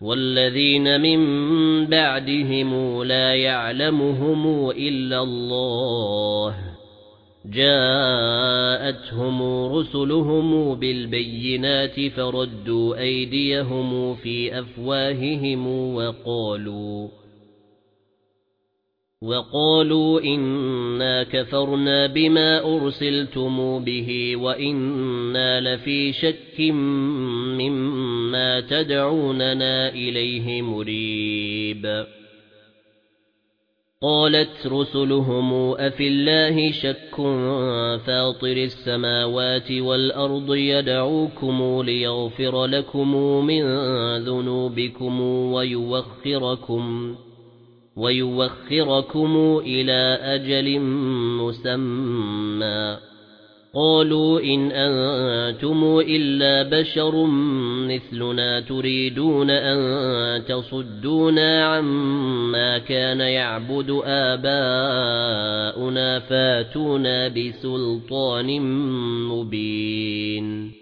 وَالَّذِينَ مِن بَعْدِهِمْ لَا يَعْلَمُهُمْ إِلَّا اللَّهُ. جَاءَتْهُمْ رُسُلُهُم بِالْبَيِّنَاتِ فَرَدُّوا أَيْدِيَهُمْ فِي أَفْوَاهِهِمْ وَقَالُوا وَقَالُوا إِنَّا كَفَرْنَا بِمَا أُرْسِلْتُمْ بِهِ وَإِنَّا لَفِي شَكٍّ مِّمَّا تَدْعُونَنَا إِلَيْهِ مُرِيبٍ. قَالَتْ رُسُلُهُمْ أَفِي اللَّهِ شَكٌّ فَاطِرِ السَّمَاوَاتِ وَالْأَرْضِ يَدْعُوكُمْ لِيَغْفِرَ لَكُم مِّن ذُنُوبِكُمْ وَيُؤَخِّرَكُمْ وَيُؤَخِّرَكُمْ إِلَى أَجَلٍ مُّسَمًّى. قَالُوا إِنْ أَنتُمْ إِلَّا بَشَرٌ مِثْلُنَا تُرِيدُونَ أَن تَصُدُّونَا عَمَّا كَانَ يَعْبُدُ آبَاؤُنَا فَأْتُونَا بِسُلْطَانٍ مُبِينٍ